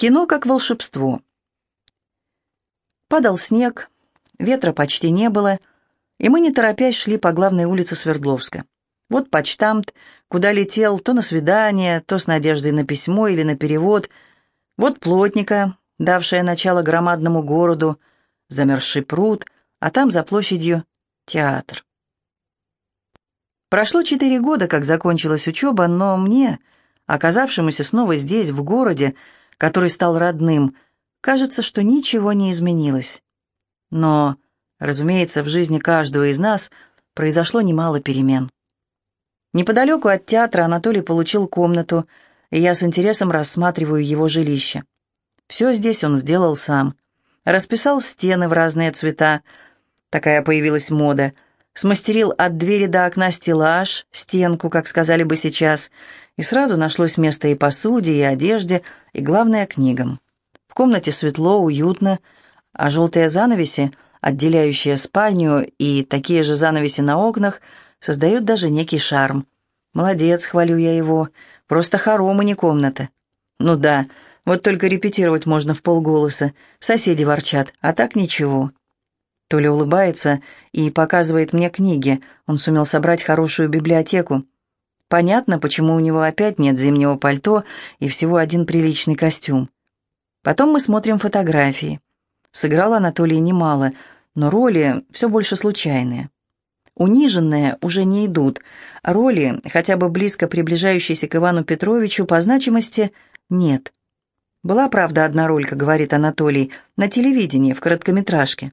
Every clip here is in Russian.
Кино как волшебство. Падал снег, ветра почти не было, и мы, не торопясь, шли по главной улице Свердловска. Вот почтамт, куда летел то на свидание, то с надеждой на письмо или на перевод. Вот плотника, давшая начало громадному городу, замерзший пруд, а там за площадью театр. Прошло четыре года, как закончилась учеба, но мне, оказавшемуся снова здесь, в городе, который стал родным, кажется, что ничего не изменилось. Но, разумеется, в жизни каждого из нас произошло немало перемен. Неподалеку от театра Анатолий получил комнату, и я с интересом рассматриваю его жилище. Все здесь он сделал сам. Расписал стены в разные цвета, такая появилась мода. Смастерил от двери до окна стеллаж, стенку, как сказали бы сейчас, и сразу нашлось место и посуде, и одежде, и, главное, книгам. В комнате светло, уютно, а желтые занавеси, отделяющие спальню, и такие же занавеси на окнах, создают даже некий шарм. Молодец, хвалю я его, просто хором, и не комната. Ну да, вот только репетировать можно в полголоса, соседи ворчат, а так ничего. Толя улыбается и показывает мне книги, он сумел собрать хорошую библиотеку. Понятно, почему у него опять нет зимнего пальто и всего один приличный костюм. Потом мы смотрим фотографии. Сыграл Анатолий немало, но роли все больше случайные. Униженные уже не идут, роли, хотя бы близко приближающиеся к Ивану Петровичу, по значимости нет. Была, правда, одна роль, как говорит Анатолий, на телевидении, в короткометражке.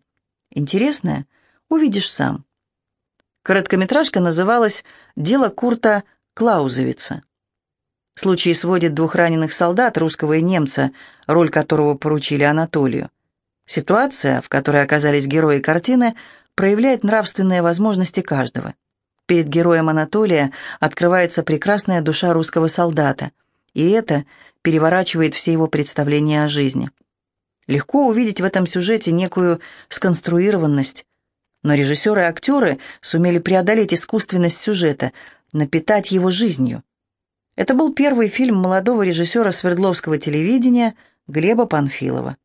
Интересная? Увидишь сам. Короткометражка называлась «Дело Курта Клаузовица. Случай сводит двух раненых солдат, русского и немца, роль которого поручили Анатолию. Ситуация, в которой оказались герои картины, проявляет нравственные возможности каждого. Перед героем Анатолия открывается прекрасная душа русского солдата, и это переворачивает все его представления о жизни. Легко увидеть в этом сюжете некую сконструированность, но режиссеры и актеры сумели преодолеть искусственность сюжета – напитать его жизнью. Это был первый фильм молодого режиссера Свердловского телевидения Глеба Панфилова.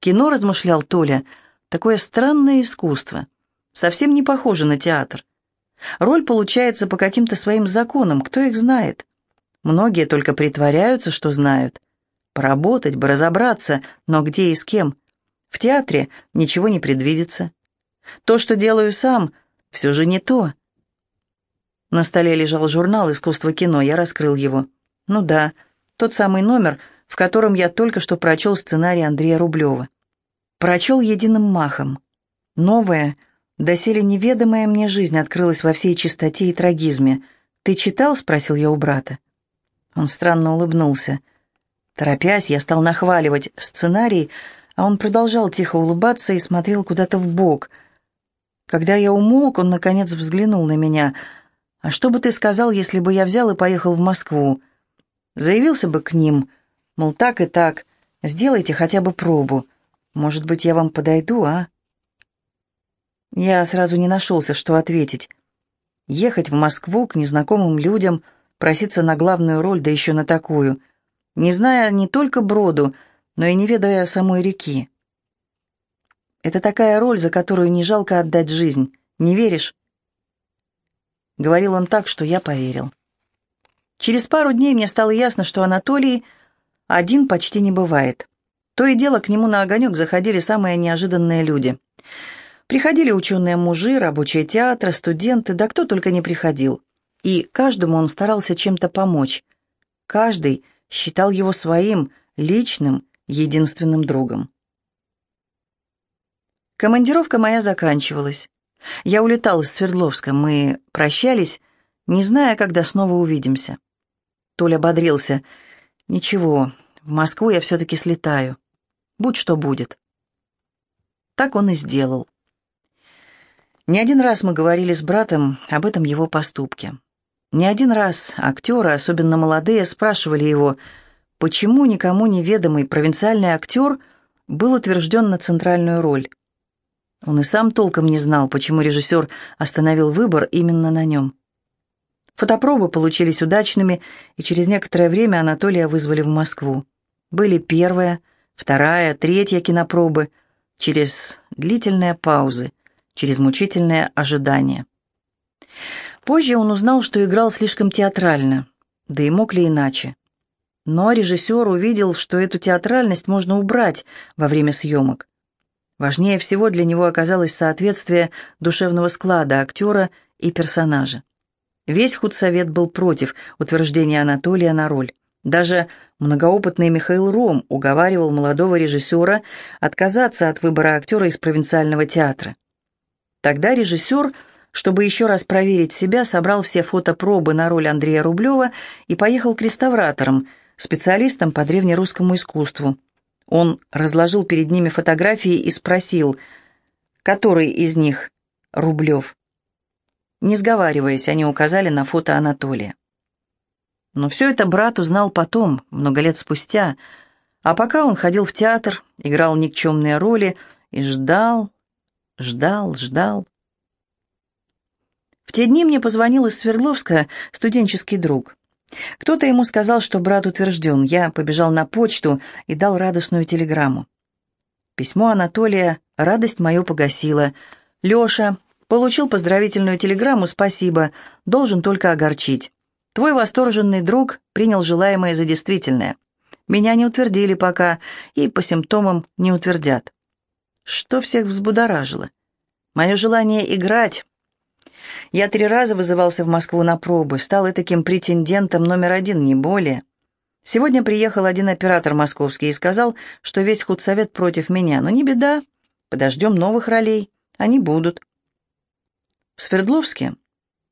Кино, размышлял Толя, такое странное искусство, совсем не похоже на театр. Роль получается по каким-то своим законам, кто их знает. Многие только притворяются, что знают. Поработать бы, разобраться, но где и с кем. В театре ничего не предвидится. То, что делаю сам, все же не то. На столе лежал журнал «Искусство кино», я раскрыл его. Ну да, тот самый номер, в котором я только что прочел сценарий Андрея Рублева. Прочел единым махом. Новая, доселе неведомая мне жизнь открылась во всей чистоте и трагизме. «Ты читал?» — спросил я у брата. Он странно улыбнулся. Торопясь, я стал нахваливать сценарий, а он продолжал тихо улыбаться и смотрел куда-то в бок. Когда я умолк, он, наконец, взглянул на меня — а что бы ты сказал, если бы я взял и поехал в Москву? Заявился бы к ним, мол, так и так, сделайте хотя бы пробу. Может быть, я вам подойду, а? Я сразу не нашелся, что ответить. Ехать в Москву к незнакомым людям, проситься на главную роль, да еще на такую, не зная не только броду, но и не ведая самой реки. Это такая роль, за которую не жалко отдать жизнь. Не веришь? Говорил он так, что я поверил. Через пару дней мне стало ясно, что Анатолий один почти не бывает. То и дело к нему на огонек заходили самые неожиданные люди. Приходили ученые мужи, рабочие театра, студенты, да кто только не приходил. И каждому он старался чем-то помочь. Каждый считал его своим, личным, единственным другом. Командировка моя заканчивалась. Я улетал из Свердловска, мы прощались, не зная, когда снова увидимся. Толя бодрился. «Ничего, в Москву я все-таки слетаю. Будь что будет». Так он и сделал. Не один раз мы говорили с братом об этом его поступке. Не один раз актеры, особенно молодые, спрашивали его, почему никому неведомый провинциальный актер был утвержден на центральную роль. Он и сам толком не знал, почему режиссер остановил выбор именно на нем. Фотопробы получились удачными, и через некоторое время Анатолия вызвали в Москву. Были первая, вторая, третья кинопробы, через длительные паузы, через мучительное ожидание. Позже он узнал, что играл слишком театрально, да и мог ли иначе. Но режиссер увидел, что эту театральность можно убрать во время съемок. Важнее всего для него оказалось соответствие душевного склада актера и персонажа. Весь худсовет был против утверждения Анатолия на роль. Даже многоопытный Михаил Ром уговаривал молодого режиссера отказаться от выбора актера из провинциального театра. Тогда режиссер, чтобы еще раз проверить себя, собрал все фотопробы на роль Андрея Рублева и поехал к реставраторам, специалистам по древнерусскому искусству. Он разложил перед ними фотографии и спросил, который из них Рублев. Не сговариваясь, они указали на фото Анатолия. Но все это брат узнал потом, много лет спустя, а пока он ходил в театр, играл никчемные роли и ждал, ждал, ждал. В те дни мне позвонил из Свердловска студенческий друг. Кто-то ему сказал, что брат утвержден. Я побежал на почту и дал радостную телеграмму. Письмо Анатолия радость мою погасило. «Леша, получил поздравительную телеграмму, спасибо, должен только огорчить. Твой восторженный друг принял желаемое за действительное. Меня не утвердили пока и по симптомам не утвердят. Что всех взбудоражило? Мое желание играть, я три раза вызывался в Москву на пробы, стал таким претендентом номер один, не более. Сегодня приехал один оператор московский и сказал, что весь худсовет против меня. Но не беда, подождем новых ролей, они будут. В Свердловске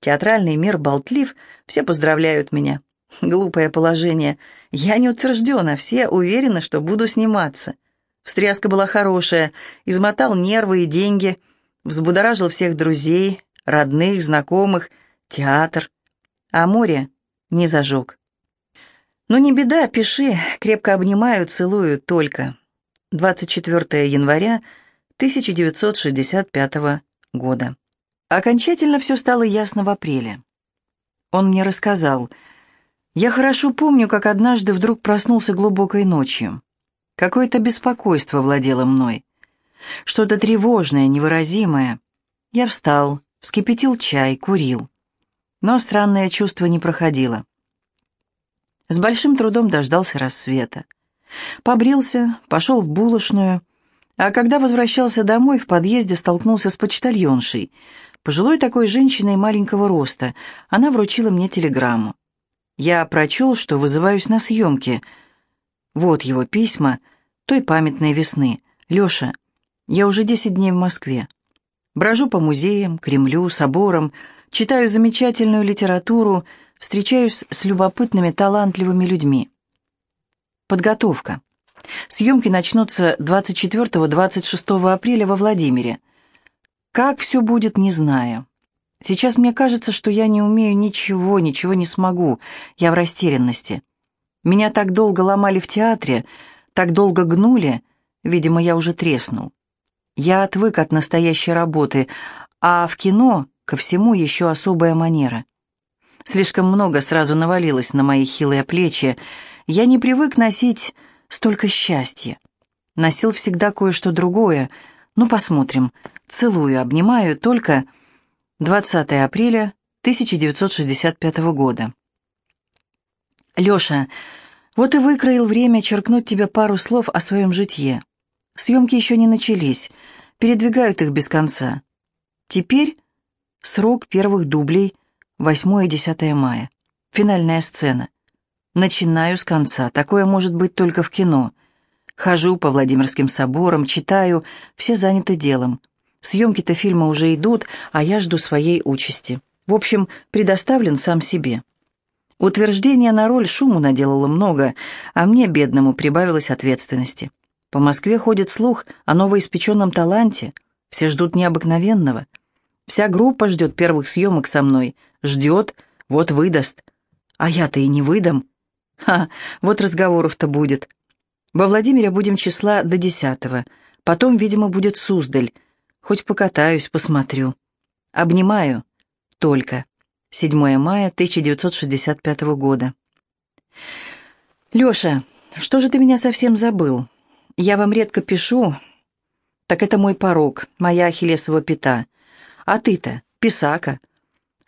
театральный мир болтлив, все поздравляют меня. Глупое положение. Я не а все уверены, что буду сниматься. Встряска была хорошая, измотал нервы и деньги, взбудоражил всех друзей, родных, знакомых, театр. А море не зажег. Ну не беда, пиши, крепко обнимаю, целую только. 24 января 1965 года. Окончательно все стало ясно в апреле. Он мне рассказал. Я хорошо помню, как однажды вдруг проснулся глубокой ночью. Какое-то беспокойство владело мной. Что-то тревожное, невыразимое. Я встал, вскипятил чай, курил. Но странное чувство не проходило. С большим трудом дождался рассвета. Побрился, пошел в булочную, а когда возвращался домой, в подъезде столкнулся с почтальоншей, пожилой такой женщиной маленького роста. Она вручила мне телеграмму. Я прочел, что вызываюсь на съемки. Вот его письма той памятной весны. «Леша, я уже десять дней в Москве. Брожу по музеям, Кремлю, соборам, читаю замечательную литературу, встречаюсь с любопытными, талантливыми людьми. Подготовка. Съемки начнутся 24-26 апреля во Владимире. Как все будет, не знаю. Сейчас мне кажется, что я не умею ничего, ничего не смогу. Я в растерянности. Меня так долго ломали в театре, так долго гнули, видимо, я уже треснул. Я отвык от настоящей работы, а в кино ко всему еще особая манера. Слишком много сразу навалилось на мои хилые плечи. Я не привык носить столько счастья. Носил всегда кое-что другое. Ну, посмотрим. Целую, обнимаю, только 20 апреля 1965 года. Леша, вот и выкроил время черкнуть тебе пару слов о своем житье. Съемки еще не начались, передвигают их без конца. Теперь срок первых дублей 8 и 10 мая. Финальная сцена. Начинаю с конца. Такое может быть только в кино. Хожу по Владимирским соборам, читаю, все заняты делом. Съемки-то фильма уже идут, а я жду своей участи. В общем, предоставлен сам себе. Утверждение на роль шуму наделало много, а мне, бедному, прибавилось ответственности. По Москве ходит слух о новоиспеченном таланте. Все ждут необыкновенного. Вся группа ждет первых съемок со мной. Ждет, вот выдаст. А я-то и не выдам. Ха, вот разговоров-то будет. Во Владимире будем числа до десятого. Потом, видимо, будет Суздаль. Хоть покатаюсь, посмотрю. Обнимаю. Только. 7 мая 1965 года. Леша, что же ты меня совсем забыл? Я вам редко пишу. Так это мой порог, моя ахиллесова пята. А ты-то, писака.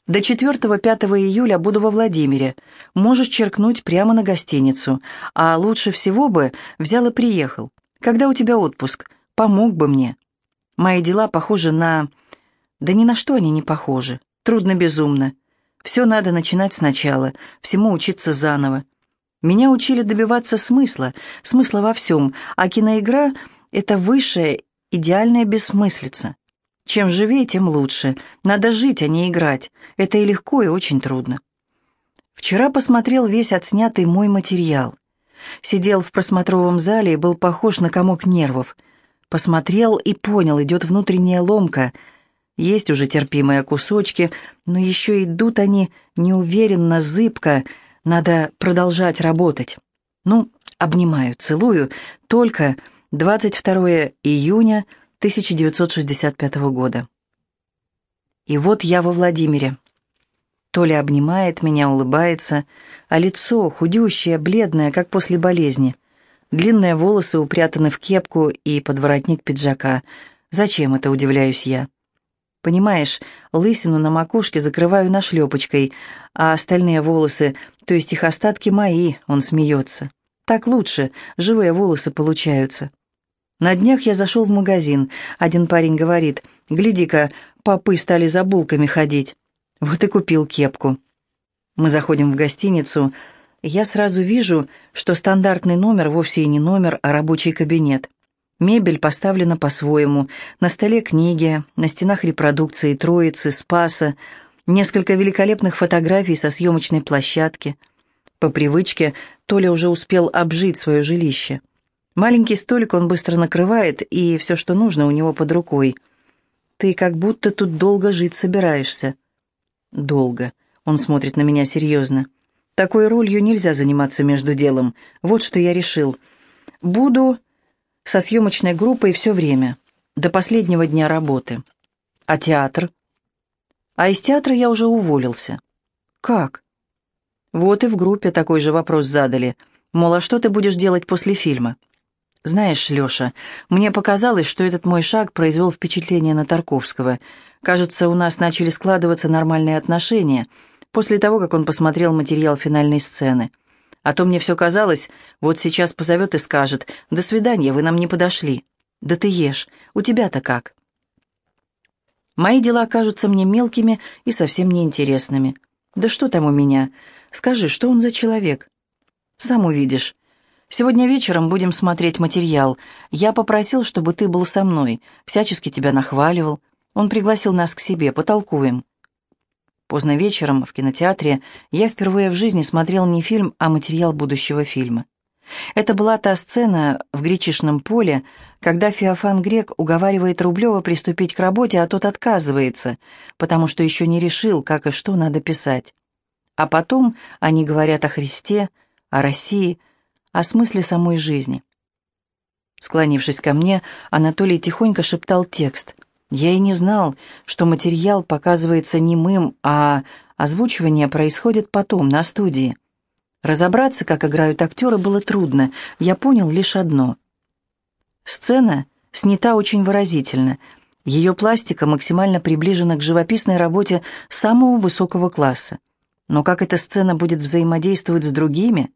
До 4-5 июля буду во Владимире. Можешь черкнуть прямо на гостиницу. А лучше всего бы взял и приехал. Когда у тебя отпуск? Помог бы мне. Мои дела похожи на... Да ни на что они не похожи. Трудно безумно. Все надо начинать сначала, всему учиться заново. Меня учили добиваться смысла, смысла во всем, а киноигра — это высшая, идеальная бессмыслица. Чем живее, тем лучше. Надо жить, а не играть. Это и легко, и очень трудно. Вчера посмотрел весь отснятый мой материал. Сидел в просмотровом зале и был похож на комок нервов. Посмотрел и понял, идет внутренняя ломка — есть уже терпимые кусочки, но еще идут они неуверенно, зыбко. Надо продолжать работать. Ну, обнимаю, целую. Только 22 июня 1965 года. И вот я во Владимире. Толя обнимает меня, улыбается, а лицо худющее, бледное, как после болезни. Длинные волосы упрятаны в кепку и под воротник пиджака. Зачем это, удивляюсь я? Понимаешь, лысину на макушке закрываю нашлепочкой, а остальные волосы, то есть их остатки мои, он смеется. Так лучше, живые волосы получаются. На днях я зашел в магазин. Один парень говорит, гляди-ка, попы стали за булками ходить. Вот и купил кепку. Мы заходим в гостиницу. Я сразу вижу, что стандартный номер вовсе и не номер, а рабочий кабинет. Мебель поставлена по-своему. На столе книги, на стенах репродукции Троицы, Спаса, несколько великолепных фотографий со съемочной площадки. По привычке Толя уже успел обжить свое жилище. Маленький столик он быстро накрывает, и все, что нужно, у него под рукой. «Ты как будто тут долго жить собираешься». «Долго». Он смотрит на меня серьезно. «Такой ролью нельзя заниматься между делом. Вот что я решил. Буду со съемочной группой все время, до последнего дня работы. А театр? А из театра я уже уволился. Как? Вот и в группе такой же вопрос задали. Мол, а что ты будешь делать после фильма? Знаешь, Леша, мне показалось, что этот мой шаг произвел впечатление на Тарковского. Кажется, у нас начали складываться нормальные отношения после того, как он посмотрел материал финальной сцены. А то мне все казалось, вот сейчас позовет и скажет, «До свидания, вы нам не подошли». «Да ты ешь, у тебя-то как?» Мои дела кажутся мне мелкими и совсем неинтересными. «Да что там у меня? Скажи, что он за человек?» «Сам увидишь. Сегодня вечером будем смотреть материал. Я попросил, чтобы ты был со мной, всячески тебя нахваливал. Он пригласил нас к себе, потолкуем». Поздно вечером в кинотеатре я впервые в жизни смотрел не фильм, а материал будущего фильма. Это была та сцена в гречишном поле, когда Феофан Грек уговаривает Рублева приступить к работе, а тот отказывается, потому что еще не решил, как и что надо писать. А потом они говорят о Христе, о России, о смысле самой жизни. Склонившись ко мне, Анатолий тихонько шептал текст — я и не знал, что материал показывается немым, а озвучивание происходит потом, на студии. Разобраться, как играют актеры, было трудно. Я понял лишь одно. Сцена снята очень выразительно. Ее пластика максимально приближена к живописной работе самого высокого класса. Но как эта сцена будет взаимодействовать с другими?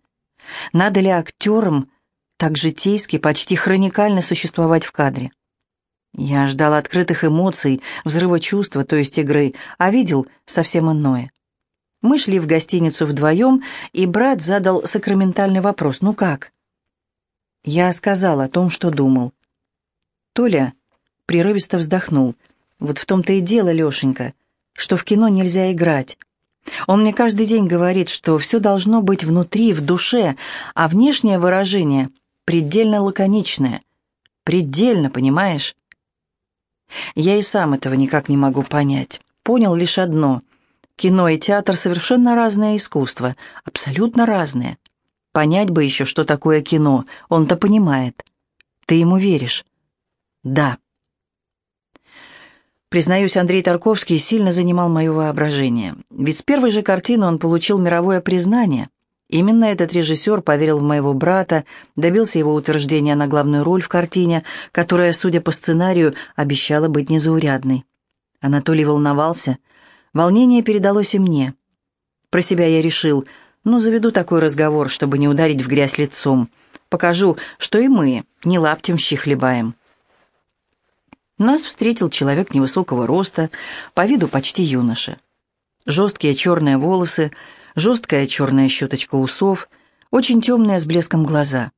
Надо ли актерам так житейски, почти хроникально существовать в кадре? Я ждал открытых эмоций, взрыва чувства, то есть игры, а видел совсем иное. Мы шли в гостиницу вдвоем, и брат задал сакраментальный вопрос «Ну как?». Я сказал о том, что думал. Толя прерывисто вздохнул. «Вот в том-то и дело, Лешенька, что в кино нельзя играть. Он мне каждый день говорит, что все должно быть внутри, в душе, а внешнее выражение предельно лаконичное. Предельно, понимаешь? Я и сам этого никак не могу понять. Понял лишь одно. Кино и театр — совершенно разное искусство, абсолютно разное. Понять бы еще, что такое кино, он-то понимает. Ты ему веришь? Да. Признаюсь, Андрей Тарковский сильно занимал мое воображение. Ведь с первой же картины он получил мировое признание. Именно этот режиссер поверил в моего брата, добился его утверждения на главную роль в картине, которая, судя по сценарию, обещала быть незаурядной. Анатолий волновался. Волнение передалось и мне. Про себя я решил, ну, заведу такой разговор, чтобы не ударить в грязь лицом. Покажу, что и мы не лаптем щи хлебаем. Нас встретил человек невысокого роста, по виду почти юноша. Жесткие черные волосы, жесткая черная щеточка усов, очень темные с блеском глаза.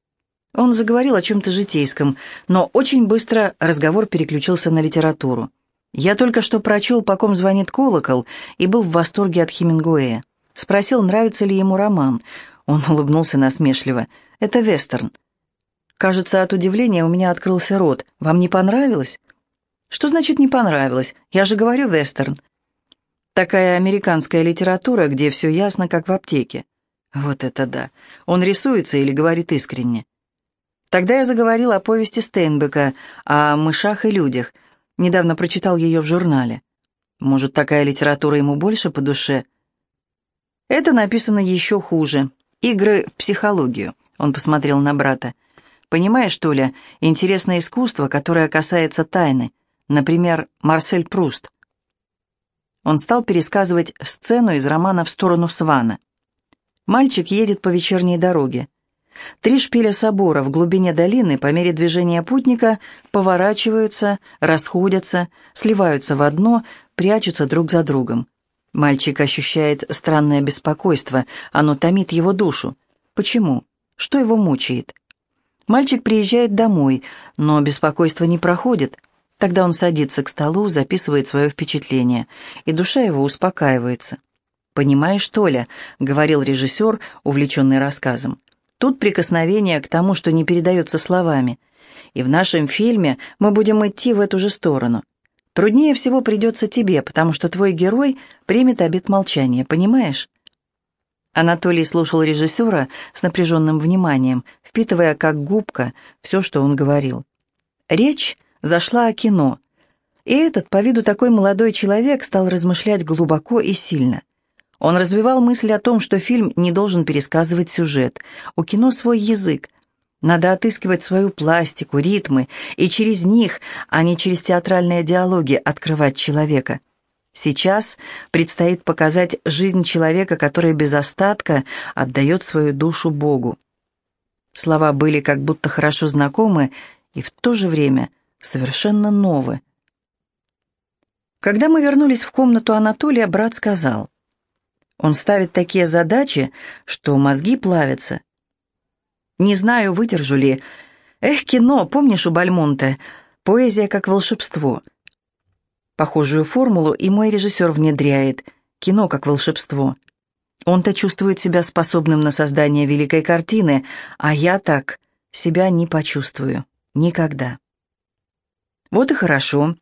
Он заговорил о чем-то житейском, но очень быстро разговор переключился на литературу. Я только что прочел «По ком звонит колокол» и был в восторге от Хемингуэя. Спросил, нравится ли ему роман. Он улыбнулся насмешливо. «Это вестерн». Кажется, от удивления у меня открылся рот. «Вам не понравилось?» Что значит не понравилось? Я же говорю вестерн. Такая американская литература, где все ясно, как в аптеке. Вот это да. Он рисуется или говорит искренне. Тогда я заговорил о повести Стейнбека, о мышах и людях. Недавно прочитал ее в журнале. Может, такая литература ему больше по душе? Это написано еще хуже. Игры в психологию. Он посмотрел на брата. Понимаешь, Толя, интересное искусство, которое касается тайны. Например, Марсель Пруст. Он стал пересказывать сцену из романа «В сторону Свана». Мальчик едет по вечерней дороге. Три шпиля собора в глубине долины по мере движения путника поворачиваются, расходятся, сливаются в одно, прячутся друг за другом. Мальчик ощущает странное беспокойство, оно томит его душу. Почему? Что его мучает? Мальчик приезжает домой, но беспокойство не проходит. Тогда он садится к столу, записывает свое впечатление, и душа его успокаивается. «Понимаешь, Толя», — говорил режиссер, увлеченный рассказом, «тут прикосновение к тому, что не передается словами. И в нашем фильме мы будем идти в эту же сторону. Труднее всего придется тебе, потому что твой герой примет обет молчания, понимаешь?» Анатолий слушал режиссера с напряженным вниманием, впитывая как губка все, что он говорил. Речь зашла о кино. И этот, по виду такой молодой человек, стал размышлять глубоко и сильно. Он развивал мысль о том, что фильм не должен пересказывать сюжет. У кино свой язык. Надо отыскивать свою пластику, ритмы, и через них, а не через театральные диалоги, открывать человека. Сейчас предстоит показать жизнь человека, который без остатка отдает свою душу Богу. Слова были как будто хорошо знакомы и в то же время совершенно новы. Когда мы вернулись в комнату Анатолия, брат сказал, «Он ставит такие задачи, что мозги плавятся. Не знаю, выдержу ли. Эх, кино, помнишь у Бальмонта? Поэзия как волшебство». Похожую формулу и мой режиссер внедряет. Кино как волшебство. Он-то чувствует себя способным на создание великой картины, а я так себя не почувствую. Никогда. Вот и хорошо.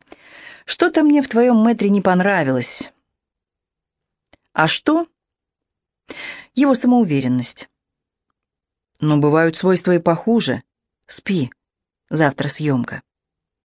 Что-то мне в твоем мэтре не понравилось. А что? Его самоуверенность. Но бывают свойства и похуже. Спи. Завтра съемка.